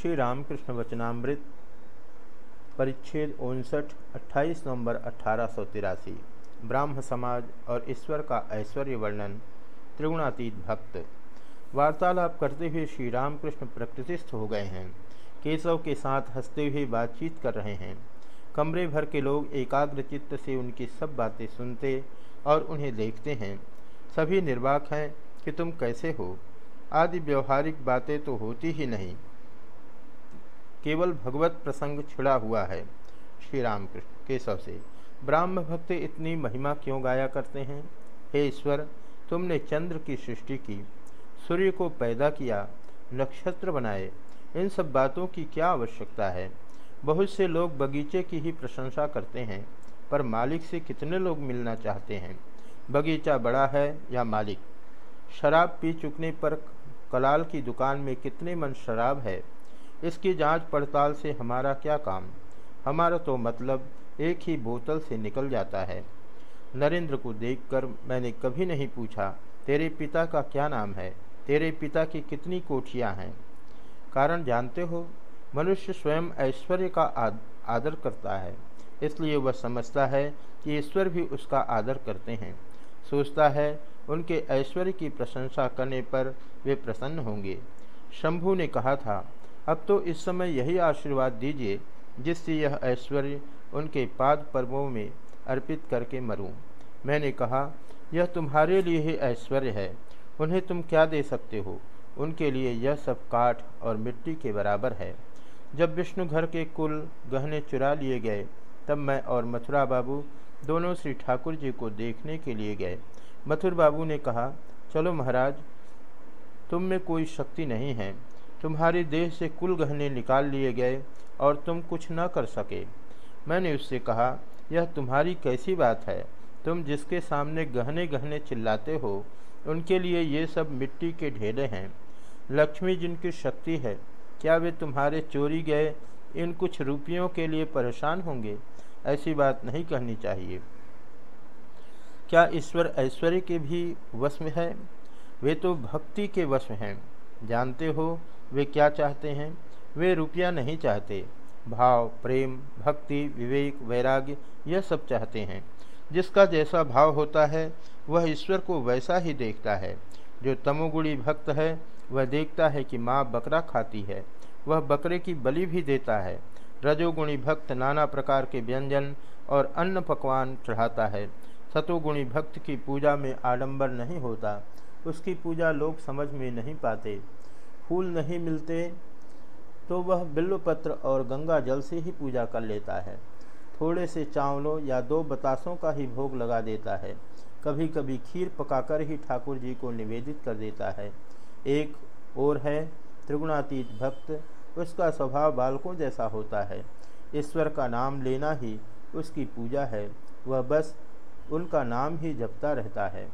श्री रामकृष्ण वचनामृत परिच्छेद उनसठ 28 नवंबर अठारह ब्राह्म समाज और ईश्वर का ऐश्वर्य वर्णन, त्रिगुणातीत भक्त। वार्तालाप करते हुए श्री रामकृष्ण प्रकृतिस्थ हो गए हैं। केशव के साथ हँसते हुए बातचीत कर रहे हैं। कमरे भर के लोग एकाग्र चित्त से उनकी सब बातें सुनते और उन्हें देखते हैं। सभी निर्वाक हैं कि तुम कैसे हो। आदि व्यवहारिक बातें तो होती ही नहीं। केवल भगवत प्रसंग छिड़ा हुआ है। श्री राम केशव से, ब्राह्म भक्त इतनी महिमा क्यों गाया करते हैं? हे ईश्वर, तुमने चंद्र की सृष्टि की, सूर्य को पैदा किया, नक्षत्र बनाए, इन सब बातों की क्या आवश्यकता है? बहुत से लोग बगीचे की ही प्रशंसा करते हैं, पर मालिक से कितने लोग मिलना चाहते हैं? बगीचा बड़ा है या मालिक? शराब पी चुकने पर कलाल की दुकान में कितने मन शराब है? इसकी जाँच पड़ताल से हमारा क्या काम? हमारा तो मतलब एक ही बोतल से निकल जाता है। नरेंद्र को देखकर मैंने कभी नहीं पूछा, तेरे पिता का क्या नाम है? तेरे पिता की कितनी कोठियाँ हैं? कारण जानते हो, मनुष्य स्वयं ऐश्वर्य का आदर करता है। इसलिए वह समझता है कि ईश्वर भी उसका आदर करते हैं। सोचता है, उनके ऐश्वर्य की प्रशंसा करने पर वे प्रसन्न होंगे। शंभु ने कहा था अब तो इस समय यही आशीर्वाद दीजिए, जिससे यह ऐश्वर्य उनके पाद पर्वों में अर्पित करके मरूं। मैंने कहा, यह तुम्हारे लिए ही ऐश्वर्य है। उन्हें तुम क्या दे सकते हो? उनके लिए यह सब काठ और मिट्टी के बराबर है। जब विष्णु घर के कुल गहने चुरा लिए गए, तब मैं और मथुरा बाबू दोनों श्री ठाकुर जी को देखने के लिए गए। मथुर बाबू ने कहा, चलो महाराज, तुम में कोई शक्ति नहीं है। तुम्हारे देह से कुल गहने निकाल लिए गए और तुम कुछ न कर सके। मैंने उससे कहा, यह तुम्हारी कैसी बात है? तुम जिसके सामने गहने गहने चिल्लाते हो, उनके लिए ये सब मिट्टी के ढेले हैं। लक्ष्मी जिनकी शक्ति है, क्या वे तुम्हारे चोरी गए, इन कुछ रुपयों के लिए परेशान होंगे? ऐसी बात नहीं कहनी चाहिए। क्या ईश्वर ऐश्वर्य के भी वश में है? वे तो भक्ति के वश में हैं। जानते हो वे क्या चाहते हैं? वे रुपया नहीं चाहते। भाव, प्रेम, भक्ति, विवेक, वैराग्य, यह सब चाहते हैं। जिसका जैसा भाव होता है, वह ईश्वर को वैसा ही देखता है। जो तमोगुणी भक्त है, वह देखता है कि माँ बकरा खाती है। वह बकरे की बलि भी देता है। रजोगुणी भक्त नाना प्रकार के व्यंजन और अन्न पकवान चढ़ाता है। सतोगुणी भक्त की पूजा में आडंबर नहीं होता। उसकी पूजा लोग समझ में नहीं पाते। फूल नहीं मिलते तो वह बिल्वपत्र और गंगा जल से ही पूजा कर लेता है। थोड़े से चावलों या दो बतासों का ही भोग लगा देता है। कभी कभी खीर पकाकर ही ठाकुर जी को निवेदित कर देता है। एक और है त्रिगुणातीत भक्त, उसका स्वभाव बालकों जैसा होता है। ईश्वर का नाम लेना ही उसकी पूजा है। वह बस उनका नाम ही जपता रहता है।